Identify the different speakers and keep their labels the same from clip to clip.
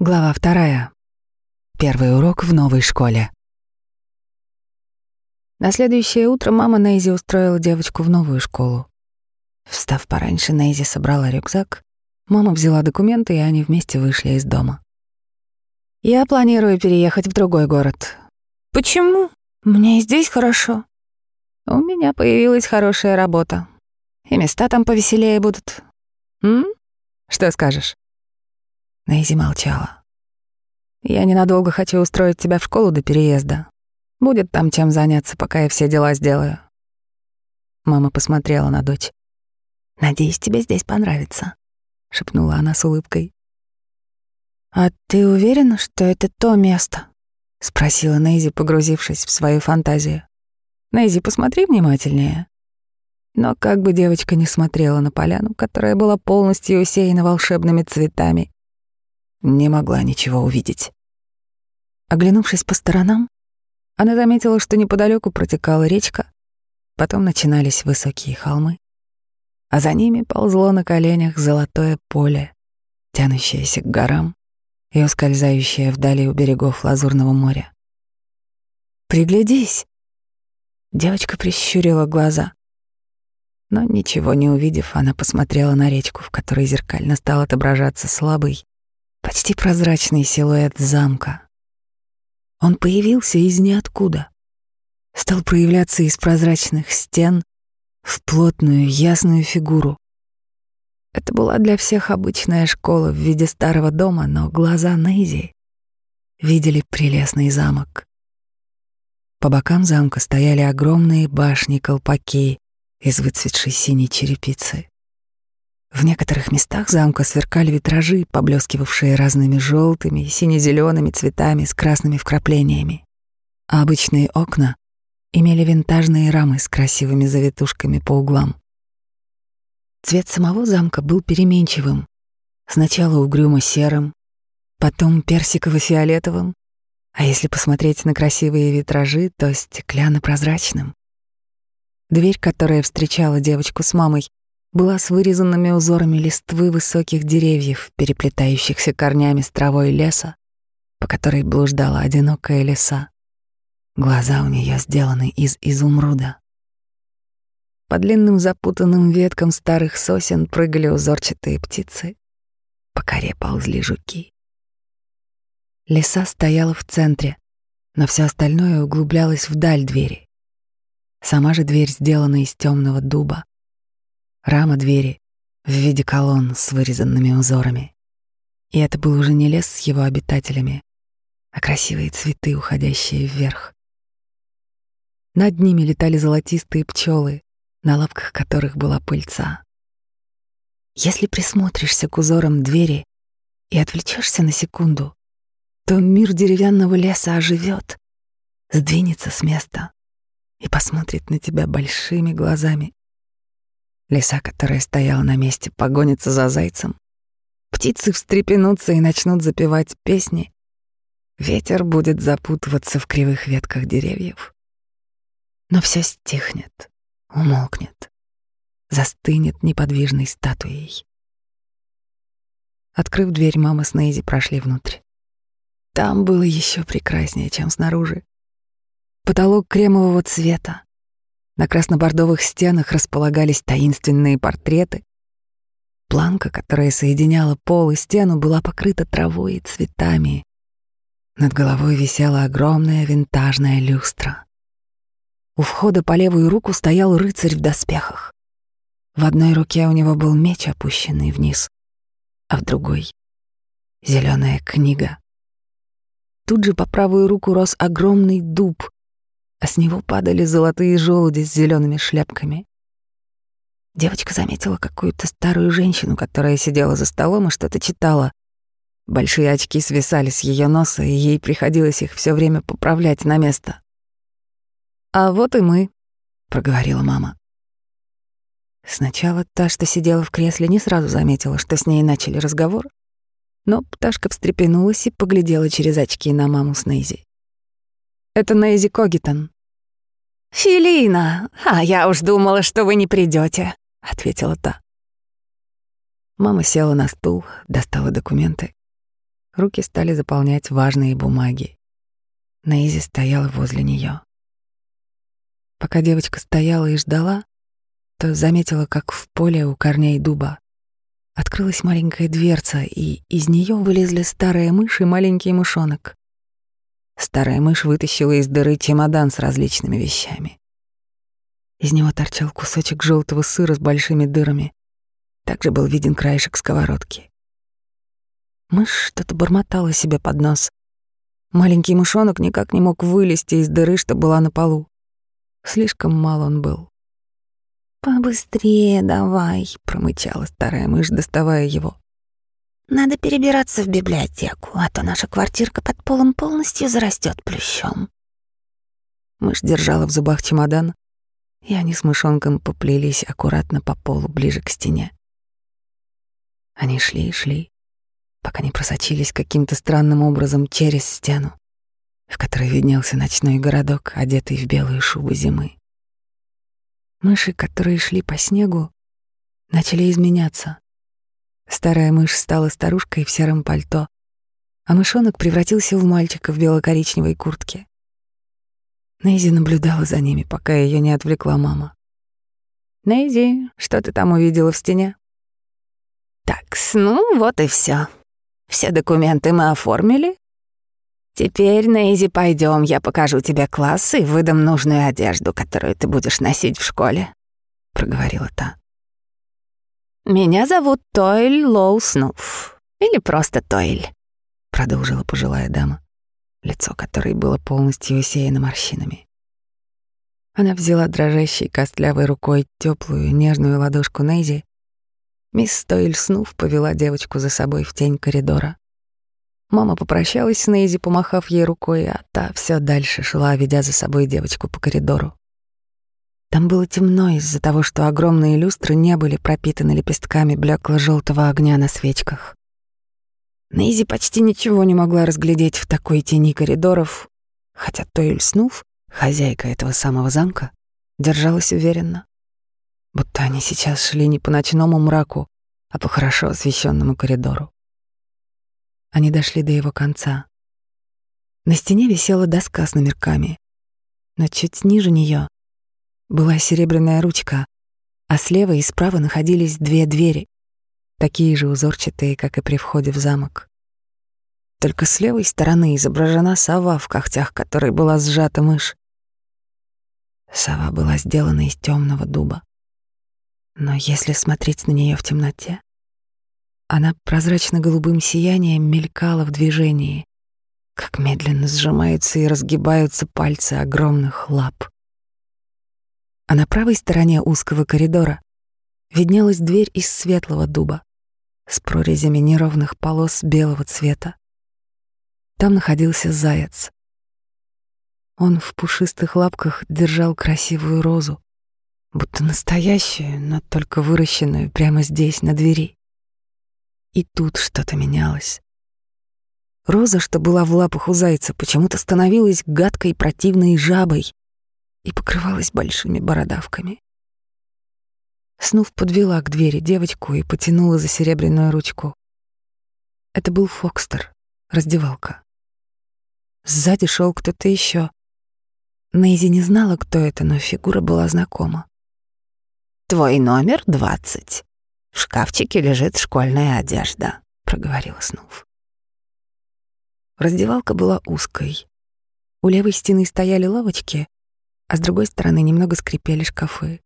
Speaker 1: Глава вторая. Первый урок в новой школе. На следующее утро мама Нейзи устроила девочку в новую школу. Встав пораньше, Нейзи собрала рюкзак, мама взяла документы, и они вместе вышли из дома. «Я планирую переехать в другой город». «Почему? Мне и здесь хорошо». «У меня появилась хорошая работа, и места там повеселее будут». «М? Что скажешь?» Нейзи молчала. «Я ненадолго хочу устроить тебя в школу до переезда. Будет там чем заняться, пока я все дела сделаю». Мама посмотрела на дочь. «Надеюсь, тебе здесь понравится», — шепнула она с улыбкой. «А ты уверена, что это то место?» — спросила Нейзи, погрузившись в свою фантазию. «Нейзи, посмотри внимательнее». Но как бы девочка не смотрела на поляну, которая была полностью усеяна волшебными цветами, не могла ничего увидеть. Оглянувшись по сторонам, она заметила, что неподалеку протекала речка, потом начинались высокие холмы, а за ними ползло на коленях золотое поле, тянущееся к горам и ускользающее вдали у берегов Лазурного моря. «Приглядись!» Девочка прищурила глаза. Но ничего не увидев, она посмотрела на речку, в которой зеркально стал отображаться слабый, почти прозрачный силуэт замка. Он появился из ниоткуда, стал проявляться из прозрачных стен в плотную, ясную фигуру. Это была для всех обычная школа в виде старого дома, но глаза Нейзи видели прелестный замок. По бокам замка стояли огромные башни-колпаки из выцветшей синей черепицы. В некоторых местах замка сверкали витражи, поблескивавшие разными желтыми и сине-зелеными цветами с красными вкраплениями. А обычные окна имели винтажные рамы с красивыми завитушками по углам. Цвет самого замка был переменчивым. Сначала угрюмо-серым, потом персиково-фиолетовым, а если посмотреть на красивые витражи, то стеклянно-прозрачным. Дверь, которая встречала девочку с мамой, была с вырезанными узорами листвы высоких деревьев, переплетающихся корнями с травой леса, по которой блуждала одинокая лиса. Глаза у нее сделаны из изумруда. По длинным запутанным веткам старых сосен прыгали узорчатые птицы, по коре ползли жуки. Лиса стояла в центре, но все остальное углублялось вдаль двери. Сама же дверь сделана из темного дуба, рама двери в виде колонн с вырезанными узорами. И это был уже не лес с его обитателями, а красивые цветы, уходящие вверх. Над ними летали золотистые пчелы, на лапках которых была пыльца. Если присмотришься к узорам двери и отвлечешься на секунду, то мир деревянного леса оживет, сдвинется с места и посмотрит на тебя большими глазами. Лиса, которая стояла на месте, погонится за зайцем. Птицы встрепенутся и начнут запевать песни. Ветер будет запутываться в кривых ветках деревьев. Но все стихнет, умолкнет, застынет неподвижной статуей. Открыв дверь, мама с Нейзи прошли внутрь. Там было еще прекраснее, чем снаружи. Потолок кремового цвета, на красно-бордовых стенах располагались таинственные портреты. Планка, которая соединяла пол и стену, была покрыта травой и цветами. Над головой висела огромная винтажная люстра. У входа по левую руку стоял рыцарь в доспехах. В одной руке у него был меч, опущенный вниз, а в другой — зеленая книга. Тут же по правую руку рос огромный дуб, а с него падали золотые желуди с зелеными шляпками. Девочка заметила какую-то старую женщину, которая сидела за столом и что-то читала. Большие очки свисали с ее носа, и ей приходилось их все время поправлять на место. «А вот и мы», — проговорила мама. Сначала та, что сидела в кресле, не сразу заметила, что с ней начали разговор, но пташка встрепенулась и поглядела через очки на маму с Нейзи. Это Нейзи Когитон».
Speaker 2: «Филина, а я уж думала, что вы не придете, ответила та.
Speaker 1: Мама села на стул, достала документы. Руки стали заполнять важные бумаги. Нейзи стояла возле нее. Пока девочка стояла и ждала, то заметила, как в поле у корней дуба открылась маленькая дверца, и из нее вылезли старая мышь и маленький мышонок. Старая мышь вытащила из дыры чемодан с различными вещами. Из него торчал кусочек желтого сыра с большими дырами. Также был виден краешек сковородки. Мышь что-то бормотала себе под нос. Маленький мышонок никак не мог вылезти из дыры, что была на полу. Слишком мал он был.
Speaker 2: «Побыстрее давай», —
Speaker 1: промычала старая мышь, доставая его.
Speaker 2: «Надо перебираться в библиотеку, а то наша квартирка под полом полностью зарастет плющом».
Speaker 1: Мышь держала в зубах чемодан, и они с мышонком поплелись аккуратно по полу ближе к стене. Они шли и шли, пока не просочились каким-то странным образом через стену, в которой виднелся ночной городок, одетый в белую шубу зимы. Мыши, которые шли по снегу, начали изменяться. Старая мышь стала старушкой в сером пальто, а мышонок превратился в мальчика в бело-коричневой куртке. Нейзи наблюдала за ними, пока ее не отвлекла мама. «Нейзи, что ты там увидела в стене?»
Speaker 2: «Так, ну вот и все. Все документы мы оформили. Теперь, Нейзи, пойдем, я покажу тебе класс и выдам нужную одежду, которую ты будешь носить в школе», — проговорила та. «Меня зовут Тойль Лоу Снуф, или просто Тойль», — продолжила пожилая дама лицо которой было полностью усеяно морщинами.
Speaker 1: Она взяла дрожащей костлявой рукой теплую нежную ладошку Нейзи. Мисс Стойль снув повела девочку за собой в тень коридора. Мама попрощалась с Нейзи, помахав ей рукой, а та все дальше шла, ведя за собой девочку по коридору. Там было темно из-за того, что огромные люстры не были пропитаны лепестками блекло-желтого огня на свечках. Нейзи почти ничего не могла разглядеть в такой тени коридоров, хотя Тойль Снув, хозяйка этого самого замка, держалась уверенно, будто они сейчас шли не по ночному мраку, а по хорошо освещенному коридору. Они дошли до его конца. На стене висела доска с номерками, но чуть ниже нее была серебряная ручка, а слева и справа находились две двери, такие же узорчатые, как и при входе в замок. Только с левой стороны изображена сова, в когтях которой была сжата мышь. Сова была сделана из темного дуба. Но если смотреть на нее в темноте, она прозрачно-голубым сиянием мелькала в движении, как медленно сжимаются и разгибаются пальцы огромных лап. А на правой стороне узкого коридора виднелась дверь из светлого дуба с прорезями неровных полос белого цвета. Там находился заяц. Он в пушистых лапках держал красивую розу, будто настоящую, но только выращенную прямо здесь, на двери. И тут что-то менялось. Роза, что была в лапах у зайца, почему-то становилась гадкой противной жабой и покрывалась большими бородавками. Снув подвела к двери девочку и потянула за серебряную ручку. Это был Фокстер, раздевалка. Сзади шел кто-то еще. Нейзи не знала, кто это, но фигура была знакома.
Speaker 2: «Твой номер двадцать. В шкафчике лежит школьная одежда», — проговорила Снув.
Speaker 1: Раздевалка была узкой. У левой стены стояли лавочки, а с другой стороны немного скрипели шкафы.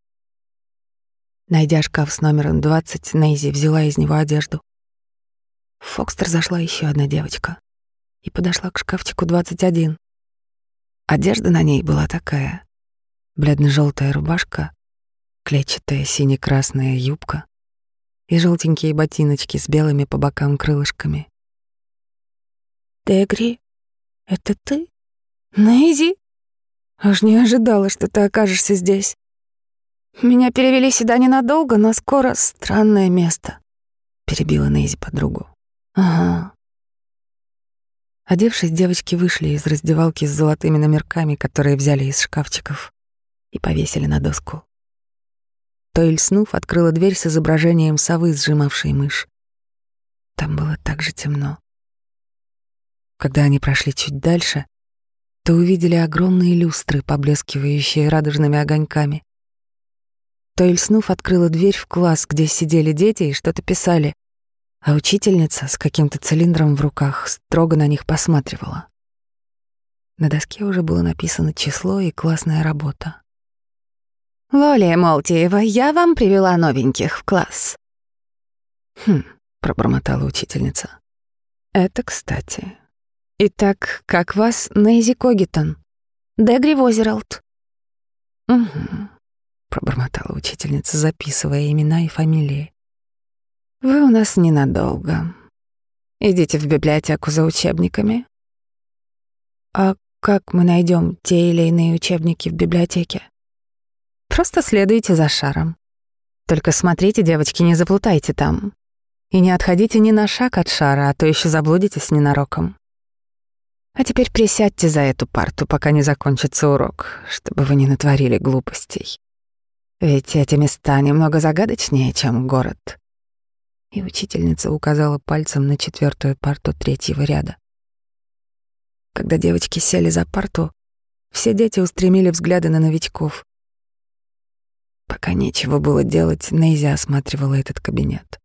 Speaker 1: Найдя шкаф с номером 20, Нейзи взяла из него одежду. В Фокстер зашла еще одна девочка и подошла к шкафчику 21. Одежда на ней была такая. Бледно-желтая рубашка, клетчатая сине-красная юбка и желтенькие ботиночки с белыми по бокам крылышками.
Speaker 2: «Дегри, это ты?
Speaker 1: Нейзи? Аж не ожидала, что ты окажешься здесь. Меня перевели сюда ненадолго, но скоро странное место. Перебила Нейзи подругу. Ага. Одевшись, девочки вышли из раздевалки с золотыми номерками, которые взяли из шкафчиков, и повесили на доску. Тойль Снув открыла дверь с изображением совы, сжимавшей мышь. Там было так же темно. когда они прошли чуть дальше, то увидели огромные люстры, поблескивающие радужными огоньками. Тойльснув открыла дверь в класс, где сидели дети и что-то писали, а учительница с каким-то цилиндром в руках строго на них посматривала. На доске уже было написано число и классная работа.
Speaker 2: «Лолия Молтиева, я вам привела новеньких в класс».
Speaker 1: «Хм», — пробормотала учительница. «Это кстати. Итак, как вас Нейзи Когитон?»
Speaker 2: «Дегри Возералд».
Speaker 1: «Угу», — пробормотала учительница, записывая имена и фамилии. «Вы у нас ненадолго. Идите в библиотеку за учебниками». «А как мы найдем те или иные учебники в библиотеке?»
Speaker 2: Просто следуйте за шаром. Только смотрите, девочки, не заплутайте там. И не отходите ни на шаг от шара, а то еще заблудитесь ненароком. А теперь присядьте за эту парту, пока не закончится урок, чтобы вы не натворили глупостей. Ведь эти места немного загадочнее, чем город. И учительница указала пальцем на четвертую парту третьего ряда. Когда девочки сели за парту, все дети устремили взгляды на новичков. Пока нечего было делать, Нейзи осматривала этот кабинет.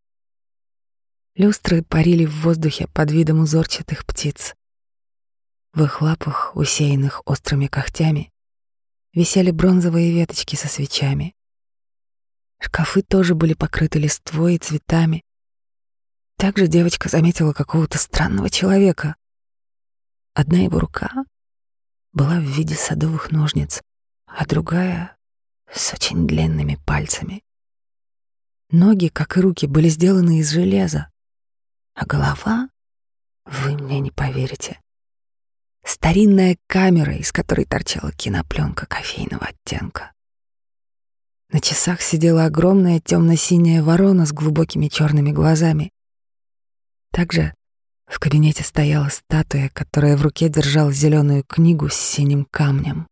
Speaker 2: Люстры парили в воздухе под видом узорчатых птиц. В их лапах, усеянных острыми когтями, висели бронзовые веточки со свечами. Шкафы тоже были покрыты листвой и цветами. Также девочка заметила какого-то странного человека. Одна его рука была в виде садовых ножниц, а другая с очень длинными пальцами. Ноги, как и руки, были сделаны из железа, а голова, вы мне не поверите, старинная камера, из которой торчала кинопленка кофейного оттенка. На часах сидела огромная темно-синяя ворона с глубокими черными глазами. Также в кабинете стояла статуя, которая в руке держала зеленую книгу с синим камнем.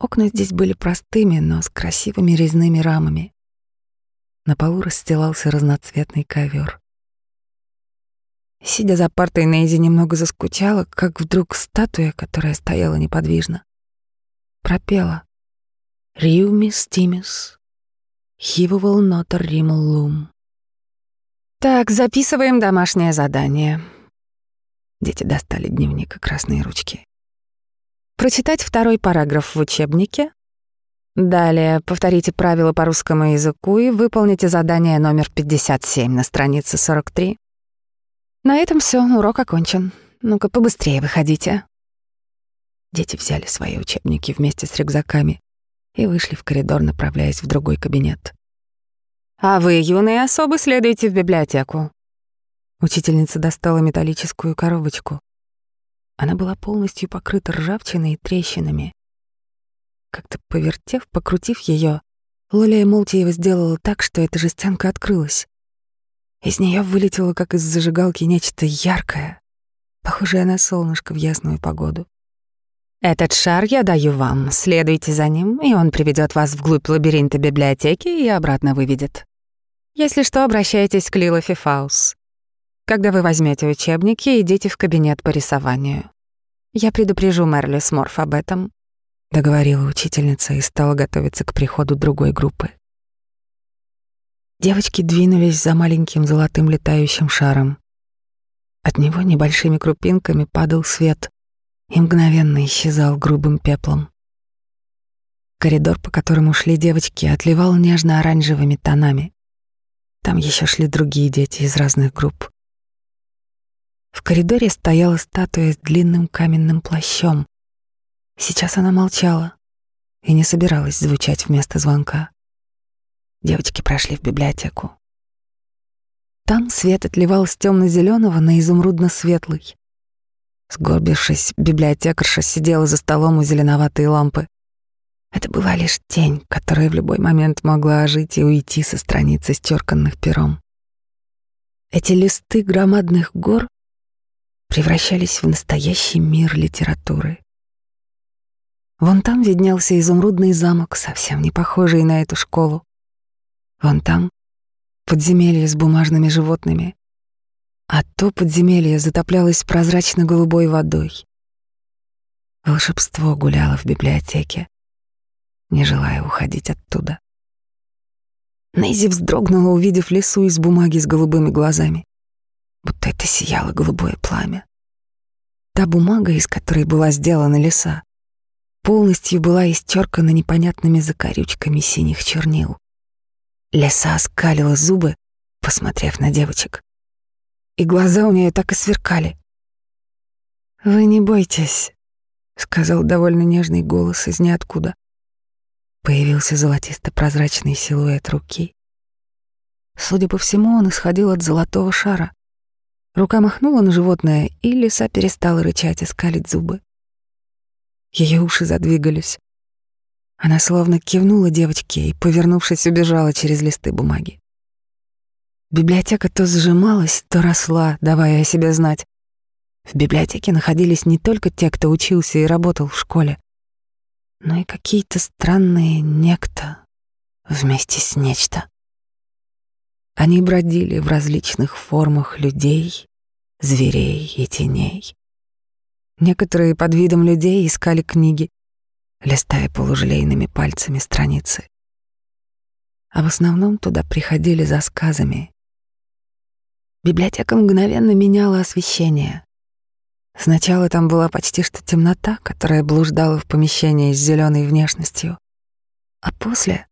Speaker 2: Окна здесь были простыми, но с красивыми резными рамами. На полу расстилался разноцветный ковер. Сидя за партой, Нейзи немного заскучала, как вдруг статуя, которая стояла неподвижно, пропела «Риумис тимис, хивувал нотар римал лум». «Так, записываем домашнее задание». Дети достали дневник и красные ручки. Прочитать второй параграф в учебнике. Далее повторите правила по русскому языку и выполните задание номер 57 на странице 43. На этом все, урок окончен. Ну-ка, побыстрее выходите. Дети взяли свои учебники вместе с рюкзаками и вышли в коридор, направляясь в другой кабинет. «А вы, юные особы, следуйте в библиотеку». Учительница достала металлическую коробочку. Она была полностью покрыта ржавчиной и трещинами. Как-то повертев, покрутив ее, Лолия Молтиева сделала так, что эта жестянка открылась. Из нее вылетело, как из зажигалки, нечто яркое, похожее на солнышко в ясную погоду. «Этот шар я даю вам, следуйте за ним, и он приведет вас вглубь лабиринта библиотеки и обратно выведет. Если что, обращайтесь к Лила Фифаус. Когда вы возьмете учебники, идите в кабинет по рисованию. Я предупрежу Мерли Сморф об этом», — договорила учительница и стала готовиться к приходу другой группы. Девочки двинулись за маленьким золотым летающим шаром. От него небольшими крупинками падал свет и мгновенно исчезал грубым пеплом. Коридор, по которому шли девочки, отливал нежно-оранжевыми тонами. Там еще шли другие дети из разных групп. В коридоре стояла статуя с длинным каменным плащом. Сейчас она молчала и не собиралась звучать вместо звонка. Девочки прошли в библиотеку. Там свет отливал с темно-зеленого на изумрудно-светлый. Сгорбившись, библиотекарша сидела за столом у зеленоватой лампы. Это была лишь тень, которая в любой момент могла ожить и уйти со страницы стерканных пером. Эти листы громадных гор превращались в настоящий мир литературы. Вон там виднелся изумрудный замок, совсем не похожий на эту школу. Вон там подземелье с бумажными животными.
Speaker 1: а то подземелье затоплялось прозрачно-голубой водой. Волшебство гуляло в библиотеке, не желая уходить оттуда. Нейзи вздрогнула, увидев лесу из бумаги с голубыми глазами, будто это сияло голубое пламя. Та бумага, из которой была сделана леса, полностью была истеркана непонятными закорючками синих чернил. Леса скалила зубы, посмотрев на девочек. И глаза у нее так и сверкали. «Вы не бойтесь», — сказал довольно нежный голос из ниоткуда. Появился золотисто-прозрачный силуэт руки. Судя по всему, он исходил от золотого шара. Рука махнула на животное, и лиса перестала рычать и скалить зубы. Ее уши задвигались. Она словно кивнула девочке и, повернувшись, убежала через листы бумаги. Библиотека то сжималась, то росла, давая о себе знать. В библиотеке находились не только те, кто учился и работал в школе, но и какие-то странные некто вместе с нечто. Они бродили в различных формах людей, зверей и теней. Некоторые под видом людей искали книги, листая полужелейными пальцами страницы. А в основном туда приходили за сказами. Библиотека мгновенно меняла освещение. Сначала там была почти что темнота, которая блуждала в помещении с зеленой внешностью, а после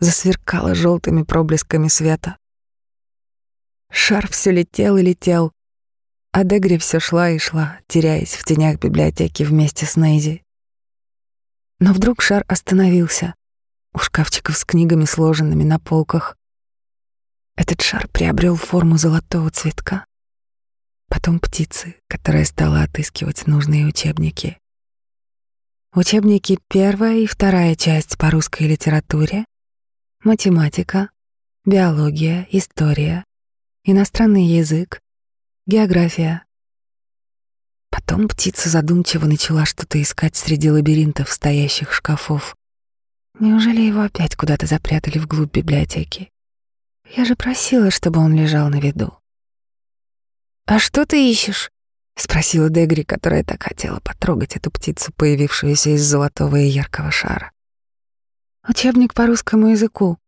Speaker 1: засверкала желтыми проблесками света. Шар все летел и летел, а Дегри все шла и шла, теряясь в тенях библиотеки вместе с Нейзи. Но вдруг шар остановился у шкафчиков с книгами, сложенными на полках. Этот шар приобрел форму золотого цветка, потом птицы, которая стала отыскивать нужные учебники. Учебники первая и вторая часть по русской литературе, математика, биология, история, иностранный язык, география. Потом птица задумчиво начала что-то искать среди лабиринтов стоящих шкафов. Неужели его опять куда-то запрятали вглубь библиотеки? Я же просила, чтобы он лежал на виду. «А что ты ищешь?» — спросила Дегри, которая так хотела потрогать эту птицу, появившуюся из золотого и яркого шара. «Учебник по русскому языку.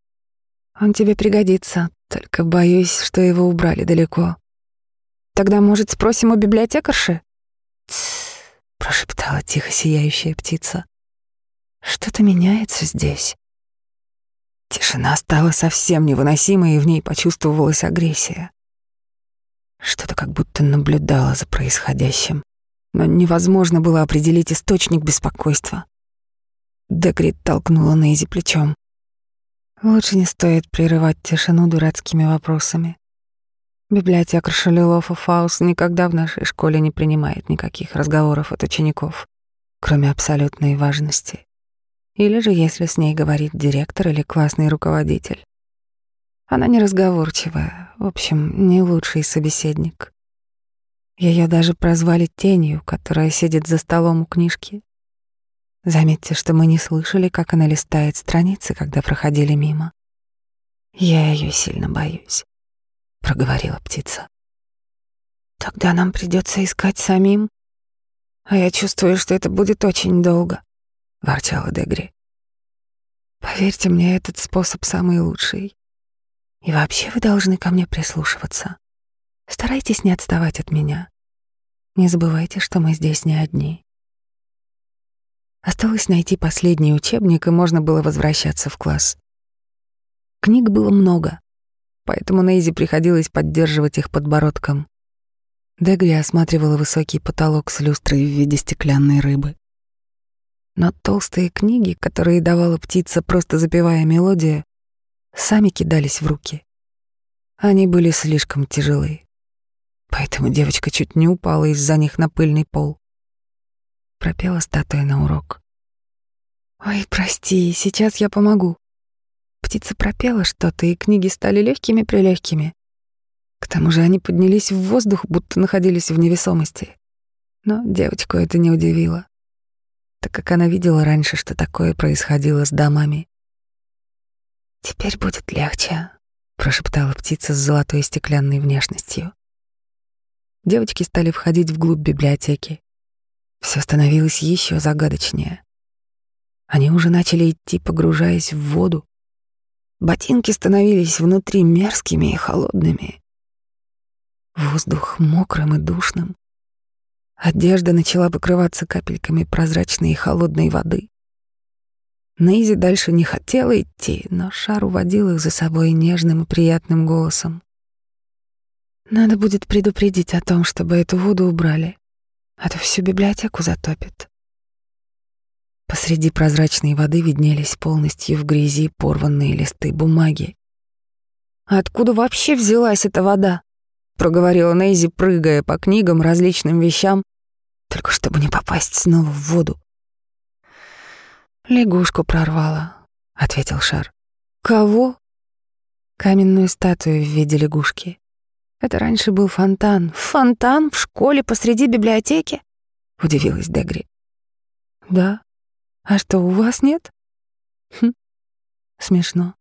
Speaker 1: Он тебе пригодится, только боюсь, что его убрали далеко. Тогда, может, спросим у библиотекарши? Прошептала тихо сияющая птица. Что-то меняется здесь. Тишина стала совсем невыносимой, и в ней почувствовалась агрессия. Что-то как будто наблюдало за происходящим, но невозможно было определить источник беспокойства. Декрит толкнула Нейзи плечом. Лучше не стоит прерывать тишину дурацкими вопросами. Библиотекарша Лилофа Фаус никогда в нашей школе не принимает никаких разговоров от учеников, кроме абсолютной важности. Или же если с ней говорит директор или классный руководитель. Она неразговорчивая, в общем, не лучший собеседник. Ее даже прозвали тенью, которая сидит за столом у книжки. Заметьте, что мы не слышали, как она листает страницы, когда проходили мимо. Я ее сильно боюсь, проговорила птица. Тогда нам придется искать самим, а я чувствую, что это будет очень долго, ворчала Дегри. Поверьте мне, этот способ самый лучший. И вообще вы должны ко мне прислушиваться. Старайтесь не отставать от меня. Не забывайте, что мы здесь не одни. Осталось найти последний учебник, и можно было возвращаться в класс. Книг было много, поэтому Нейзи приходилось поддерживать их подбородком. Дегри осматривала высокий потолок с люстрой в виде стеклянной рыбы. Но толстые книги, которые давала птица, просто запевая мелодию, сами кидались в руки. Они были слишком тяжелые, поэтому девочка чуть не упала из-за них на пыльный пол пропела статуя на урок. «Ой, прости, сейчас я помогу». Птица пропела что-то, и книги стали легкими-прелегкими. К тому же они поднялись в воздух, будто находились в невесомости. Но девочку это не удивило, так как она видела раньше, что такое происходило с домами. «Теперь будет легче», — прошептала птица с золотой стеклянной внешностью. Девочки стали входить вглубь библиотеки. Все становилось еще загадочнее. Они уже начали идти, погружаясь в воду. Ботинки становились внутри мерзкими и холодными. Воздух мокрым и душным. Одежда начала покрываться капельками прозрачной и холодной воды. Нейзи дальше не хотела идти, но шар уводил их за собой нежным и приятным голосом. «Надо будет предупредить о том, чтобы эту воду убрали, а то всю библиотеку затопит». Посреди прозрачной воды виднелись полностью в грязи порванные листы бумаги. «Откуда вообще взялась эта вода?» — проговорила Нейзи, прыгая по книгам, различным вещам, только чтобы не попасть снова в воду. «Лягушку прорвала», — ответил Шар. «Кого?» «Каменную статую в виде лягушки. Это раньше был фонтан. Фонтан в школе посреди библиотеки?» — удивилась Дегри. «Да. А что, у вас нет?» «Хм, смешно».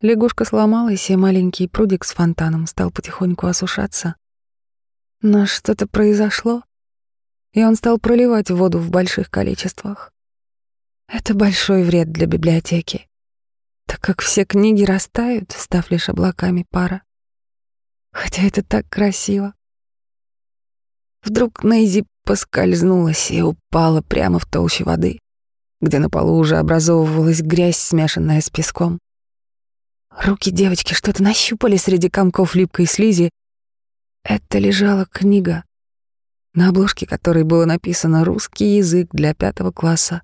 Speaker 1: Лягушка сломалась, и маленький прудик с фонтаном стал потихоньку осушаться. Но что-то произошло, и он стал проливать воду в больших количествах. Это большой вред для библиотеки, так как все книги растают, став лишь облаками пара. Хотя это так красиво. Вдруг Нейзи поскользнулась и упала прямо в толщу воды, где на полу уже образовывалась грязь, смешанная с песком. Руки девочки что-то нащупали среди комков липкой слизи. Это лежала книга, на обложке которой было написано «Русский язык для пятого класса»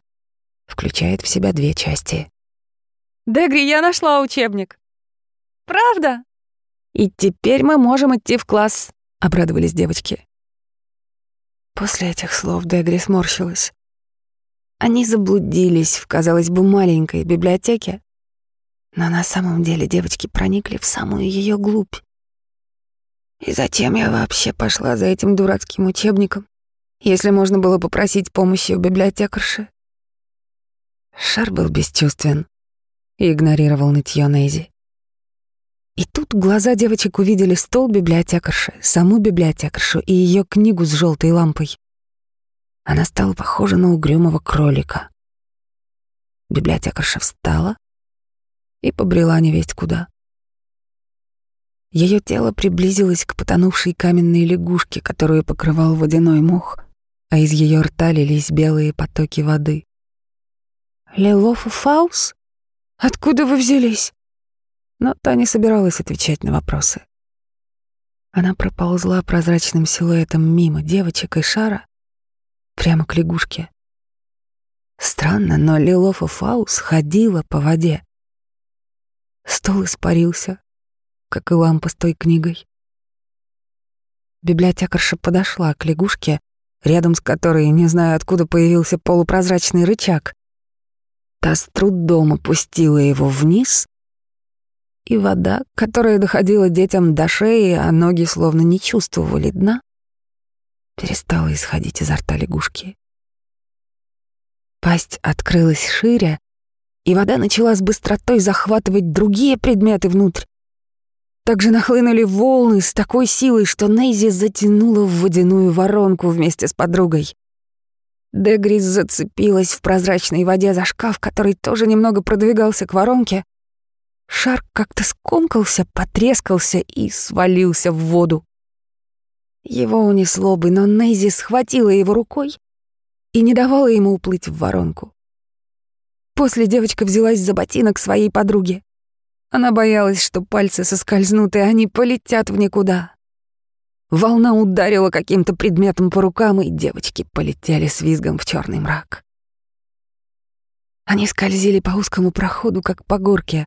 Speaker 1: включает в себя две части.
Speaker 2: «Дегри, я нашла учебник». «Правда?»
Speaker 1: «И теперь мы можем идти в класс», — обрадовались девочки. После этих слов Дегри сморщилась. Они заблудились в, казалось бы, маленькой библиотеке, но на самом деле девочки проникли в самую ее глубь. И затем я вообще пошла за этим дурацким учебником, если можно было попросить помощи у библиотекарши. Шар был бесчувствен и игнорировал нытьё Нейзи. И тут глаза девочек увидели стол библиотекарши, саму библиотекаршу и ее книгу с желтой лампой. Она стала похожа на угрюмого кролика. Библиотекарша встала и побрела невесть куда. Ее тело приблизилось к потонувшей каменной лягушке, которую покрывал водяной мох, а из ее рта лились белые потоки воды. Лилов и Фаус? Откуда вы взялись?» Но та не собиралась отвечать на вопросы. Она проползла прозрачным силуэтом мимо девочек и шара прямо к лягушке. Странно, но Лилов и Фаус ходила по воде. Стол испарился, как и лампа с той книгой. Библиотекарша подошла к лягушке, рядом с которой, не знаю откуда, появился полупрозрачный рычаг. Та с трудом опустила его вниз, и вода, которая доходила детям до шеи, а ноги словно не чувствовали дна, перестала исходить изо рта лягушки. Пасть открылась шире, и вода начала с быстротой захватывать другие предметы внутрь. Также нахлынули волны с такой силой, что Нейзи затянула в водяную воронку вместе с подругой. Дегрис зацепилась в прозрачной воде за шкаф, который тоже немного продвигался к воронке. Шар как-то скомкался, потрескался и свалился в воду. Его унесло бы, но Нейзи схватила его рукой и не давала ему уплыть в воронку. После девочка взялась за ботинок своей подруги. Она боялась, что пальцы соскользнут, и они полетят в никуда. Волна ударила каким-то предметом по рукам, и девочки полетели с визгом в черный мрак. Они скользили по узкому проходу, как по горке.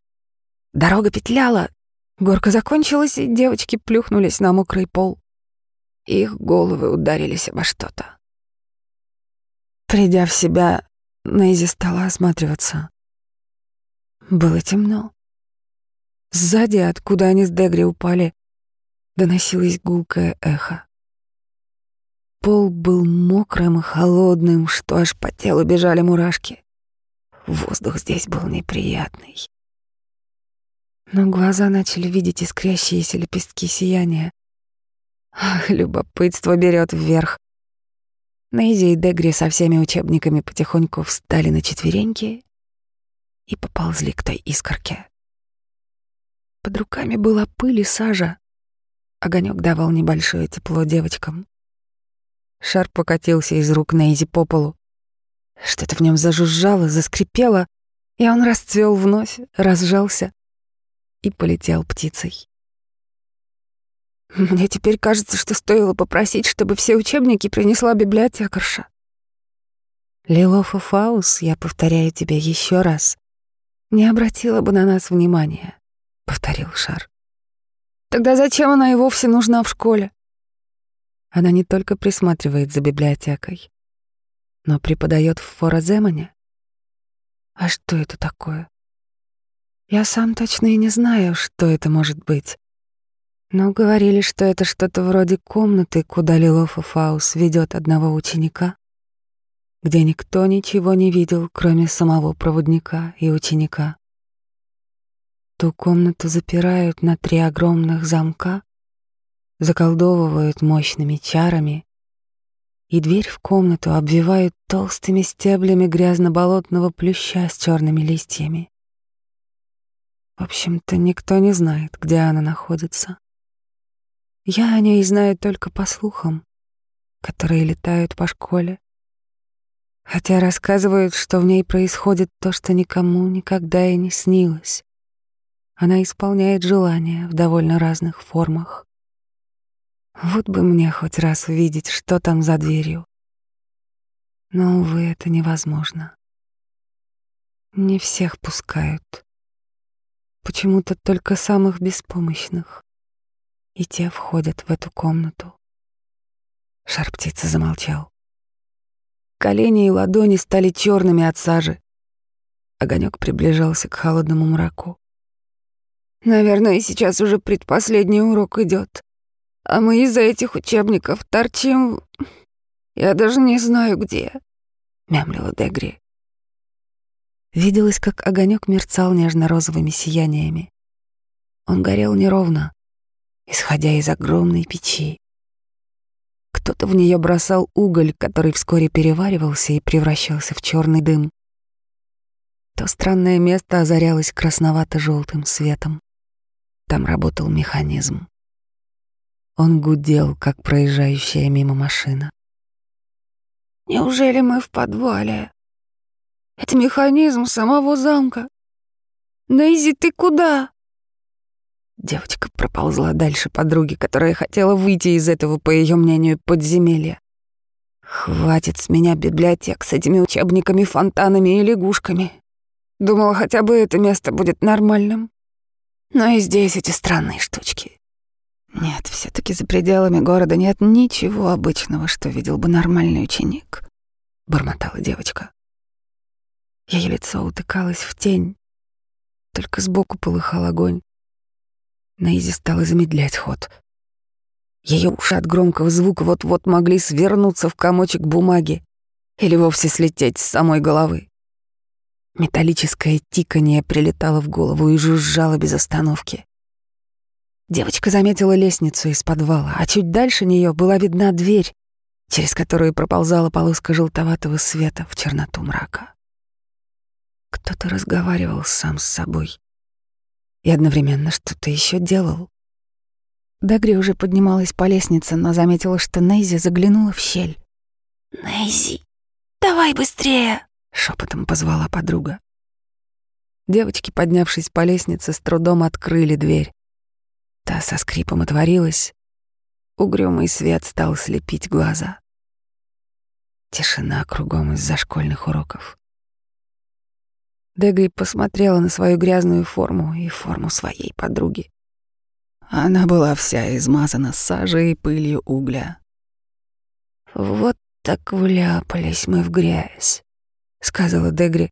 Speaker 1: Дорога петляла, горка закончилась, и девочки плюхнулись на мокрый пол. Их головы ударились обо что-то. Придя в себя, Нейзи стала осматриваться. Было темно. Сзади, откуда они с Дегри упали, доносилось гулкое эхо. Пол был мокрым и холодным, что аж по телу бежали мурашки. Воздух здесь был неприятный. Но глаза начали видеть искрящиеся лепестки сияния. Ах, любопытство берет вверх. Нейзи и Дегри со всеми учебниками потихоньку встали на четвереньки и поползли к той искорке. Под руками была пыль и сажа. Огонек давал небольшое тепло девочкам. Шар покатился из рук Нейзи по полу. Что-то в нем зажужжало, заскрипело, и он расцвел вновь, разжался и полетел птицей. Мне теперь кажется, что стоило попросить, чтобы все учебники принесла библиотекарша. Лилофа Фаус, я повторяю тебе еще раз, не обратила бы на нас внимания, повторил Шар. Тогда зачем она и вовсе нужна в школе? Она не только присматривает за библиотекой, но преподает в Фораземане. А что это такое? Я сам точно и не знаю, что это может быть. Но говорили, что это что-то вроде комнаты, куда Лилов и Фаус ведет одного ученика, где никто ничего не видел, кроме самого проводника и ученика. Ту комнату запирают на три огромных замка, заколдовывают мощными чарами, и дверь в комнату обвивают толстыми стеблями грязно-болотного плюща с черными листьями. В общем-то, никто не знает, где она находится. Я о ней знаю только по слухам, которые летают по школе. Хотя рассказывают, что в ней происходит то, что никому никогда и не снилось. Она исполняет желания в довольно разных формах. Вот бы мне хоть раз увидеть, что там за дверью. Но, увы, это невозможно. Не всех пускают. Почему-то только самых беспомощных и те входят в эту комнату. Шар-птица замолчал. Колени и ладони стали черными от сажи. Огонек приближался к холодному мраку. Наверное, сейчас уже предпоследний урок идет, а мы из-за этих учебников торчим. Я даже не знаю где, мямлила Дегри. Виделось, как огонек мерцал нежно-розовыми сияниями. Он горел неровно, исходя из огромной печи. Кто-то в нее бросал уголь, который вскоре переваривался и превращался в черный дым. То странное место озарялось красновато-желтым светом. Там работал механизм. Он гудел, как проезжающая мимо машина. «Неужели мы в подвале? Это механизм самого замка. Дейзи, ты куда?» Девочка проползла дальше подруги, которая хотела выйти из этого, по ее мнению, подземелья. Хватит с меня библиотек с этими учебниками, фонтанами и лягушками. Думала, хотя бы это место будет нормальным. Но и здесь эти странные штучки. Нет, все таки за пределами города нет ничего обычного, что видел бы нормальный ученик, — бормотала девочка. Ее лицо утыкалось в тень, только сбоку полыхал огонь. Нейзи стала замедлять ход. Ее уши от громкого звука вот-вот могли свернуться в комочек бумаги или вовсе слететь с самой головы. Металлическое тиканье прилетало в голову и жужжало без остановки. Девочка заметила лестницу из подвала, а чуть дальше нее была видна дверь, через которую проползала полоска желтоватого света в черноту мрака. Кто-то разговаривал сам с собой и одновременно что-то еще делал. Дагри уже поднималась по лестнице, но заметила, что Нейзи заглянула в щель. «Нейзи, давай быстрее!» — шепотом позвала подруга. Девочки, поднявшись по лестнице, с трудом открыли дверь. Та со скрипом отворилась. Угрюмый свет стал слепить глаза. Тишина кругом из-за школьных уроков. Дегри посмотрела на свою грязную форму и форму своей подруги. Она была вся измазана сажей и пылью угля. «Вот так вляпались мы в грязь», — сказала Дегри,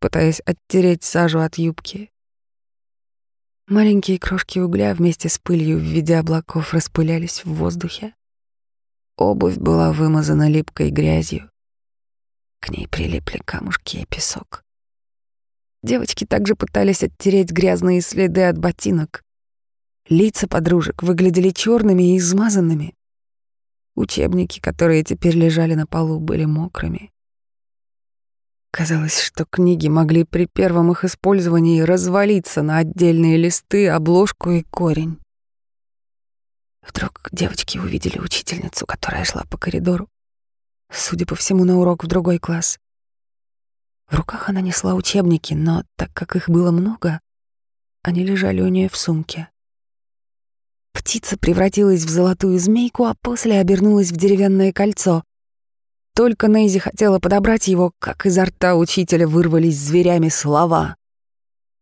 Speaker 1: пытаясь оттереть сажу от юбки. Маленькие крошки угля вместе с пылью в виде облаков распылялись в воздухе. Обувь была вымазана липкой грязью. К ней прилипли камушки и песок. Девочки также пытались оттереть грязные следы от ботинок. Лица подружек выглядели черными и измазанными. Учебники, которые теперь лежали на полу, были мокрыми. Казалось, что книги могли при первом их использовании развалиться на отдельные листы, обложку и корень. Вдруг девочки увидели учительницу, которая шла по коридору, судя по всему, на урок в другой класс. В руках она несла учебники, но так как их было много, они лежали у нее в сумке. Птица превратилась в золотую змейку, а после обернулась в деревянное кольцо. Только Нейзи хотела подобрать его, как изо рта учителя вырвались зверями слова.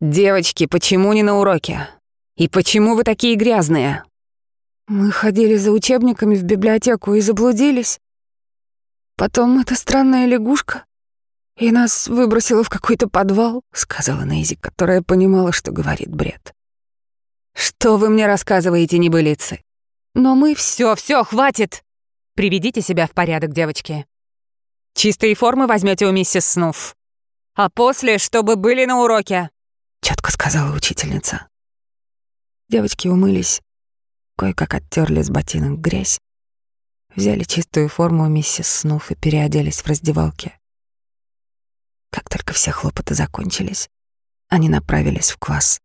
Speaker 1: «Девочки, почему не на уроке? И почему вы такие грязные?» «Мы ходили за учебниками в библиотеку и заблудились. Потом эта странная лягушка, и нас выбросила в какой-то подвал», — сказала Нейзи, которая понимала, что говорит бред. «Что вы мне рассказываете, небылицы? Но мы все, все, хватит! Приведите себя в порядок, девочки. Чистые формы возьмете у миссис Снуф. А после, чтобы были на уроке», — четко сказала учительница. Девочки умылись, кое-как оттерли с ботинок грязь, взяли чистую форму у миссис Снуф и переоделись в раздевалке. Как только все хлопоты закончились, они направились в класс.